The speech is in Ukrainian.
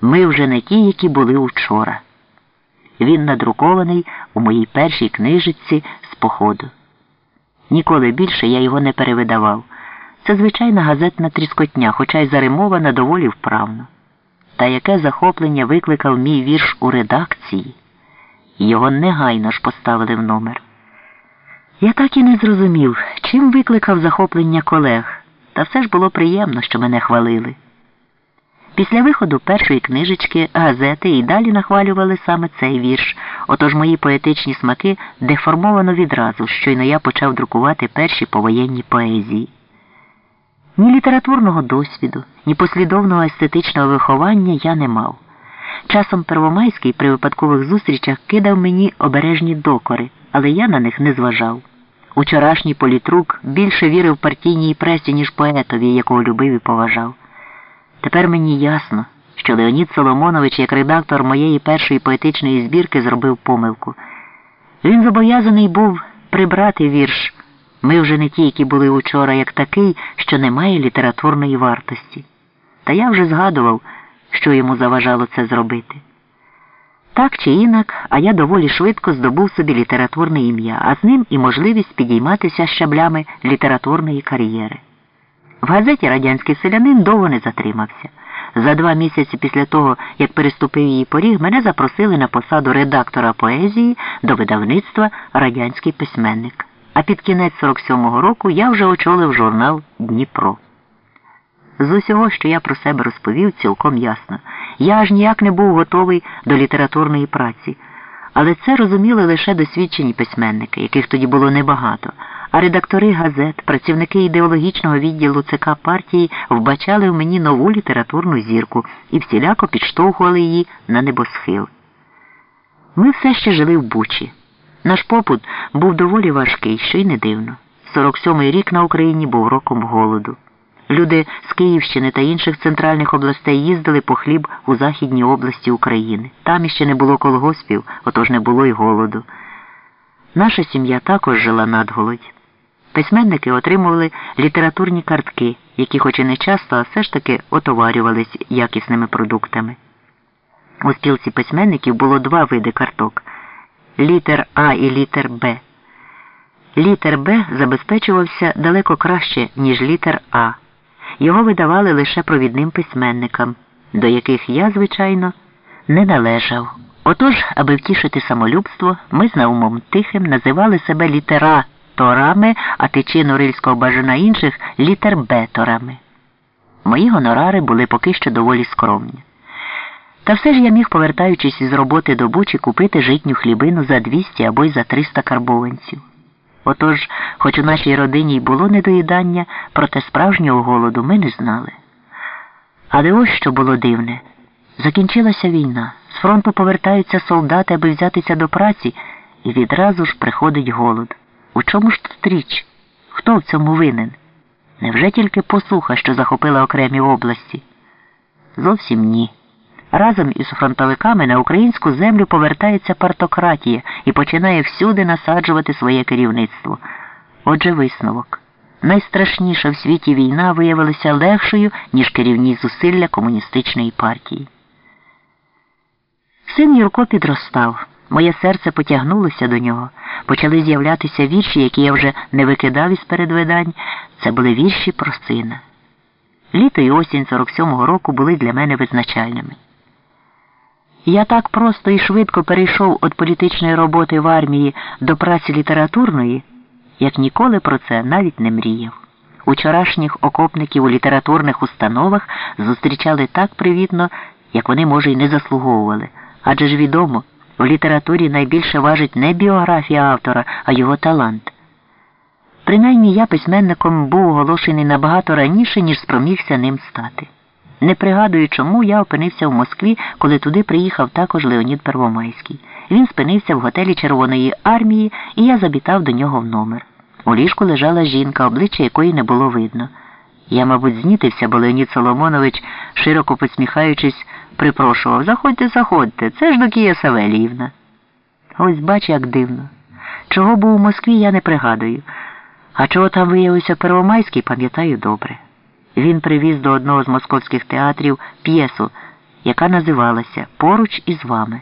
Ми вже не ті, які були учора. Він надрукований у моїй першій книжечці з походу. Ніколи більше я його не перевидавав. Це звичайна газетна тріскотня, хоча й заримована доволі вправно. Та яке захоплення викликав мій вірш у редакції, його негайно ж поставили в номер. Я так і не зрозумів, чим викликав захоплення колег, та все ж було приємно, що мене хвалили. Після виходу першої книжечки газети і далі нахвалювали саме цей вірш, отож мої поетичні смаки деформовано відразу, щойно я почав друкувати перші повоєнні поезії. Ні літературного досвіду, ні послідовного естетичного виховання я не мав. Часом Первомайський при випадкових зустрічах кидав мені обережні докори, але я на них не зважав. Учорашній політрук більше вірив партійній пресі, ніж поетові, якого любив і поважав. Тепер мені ясно, що Леонід Соломонович, як редактор моєї першої поетичної збірки, зробив помилку. Він зобов'язаний був прибрати вірш. Ми вже не ті, які були учора, як такий, що не має літературної вартості. Та я вже згадував, що йому заважало це зробити. Так чи інак, а я доволі швидко здобув собі літературне ім'я, а з ним і можливість підійматися щаблями літературної кар'єри. В газеті Радянський селянин довго не затримався. За два місяці після того, як переступив її поріг, мене запросили на посаду редактора поезії до видавництва Радянський письменник. А під кінець 47-го року я вже очолив журнал Дніпро. З усього, що я про себе розповів, цілком ясно. Я аж ніяк не був готовий до літературної праці, але це розуміли лише досвідчені письменники, яких тоді було небагато. А редактори газет, працівники ідеологічного відділу ЦК партії вбачали в мені нову літературну зірку і всіляко підштовхували її на небосхил. Ми все ще жили в Бучі. Наш попут був доволі важкий, що й не дивно. 47-й рік на Україні був роком голоду. Люди з Київщини та інших центральних областей їздили по хліб у Західній області України. Там іще не було колгоспів, отож не було й голоду. Наша сім'я також жила надголодь. Письменники отримували літературні картки, які, хоч і не часто, а все ж таки отоварювались якісними продуктами. У спілці письменників було два види карток літер А і літер Б. Літер Б забезпечувався далеко краще, ніж літер А. Його видавали лише провідним письменникам, до яких я, звичайно, не належав. Отож, аби втішити самолюбство, ми з Наумом Тихим називали себе літераторами, а тичину рильського бажана інших літербеторами. Мої гонорари були поки що доволі скромні. Та все ж я міг, повертаючись із роботи до Бучі, купити житню хлібину за 200 або й за 300 карбованців. Отож, хоч у нашій родині й було недоїдання, проте справжнього голоду ми не знали. Але ось що було дивне. Закінчилася війна, з фронту повертаються солдати, аби взятися до праці, і відразу ж приходить голод. У чому ж тут річ? Хто в цьому винен? Невже тільки посуха, що захопила окремі області? Зовсім ні. Разом із фронтовиками на українську землю повертається партократія і починає всюди насаджувати своє керівництво. Отже, висновок. Найстрашніша в світі війна виявилася легшою, ніж керівні зусилля комуністичної партії. Син Юрко підростав. Моє серце потягнулося до нього. Почали з'являтися вірші, які я вже не викидав із передвидань. Це були вірші про сина. Літо і осінь 47-го року були для мене визначальними. Я так просто і швидко перейшов від політичної роботи в армії до праці літературної, як ніколи про це навіть не мріяв. Учорашніх окопників у літературних установах зустрічали так привітно, як вони, може, й не заслуговували. Адже ж відомо, в літературі найбільше важить не біографія автора, а його талант. Принаймні я письменником був оголошений набагато раніше, ніж спромігся ним стати. Не пригадую, чому я опинився в Москві, коли туди приїхав також Леонід Первомайський. Він спинився в готелі Червоної армії, і я забітав до нього в номер. У ліжку лежала жінка, обличчя якої не було видно. Я, мабуть, знітився, бо Леонід Соломонович, широко посміхаючись, припрошував Заходьте, заходьте, це ж Докія Савеліївна. Ось бач, як дивно. Чого був у Москві, я не пригадую. А чого там виявився Первомайський, пам'ятаю добре. Він привіз до одного з московських театрів п'єсу, яка називалася Поруч із вами.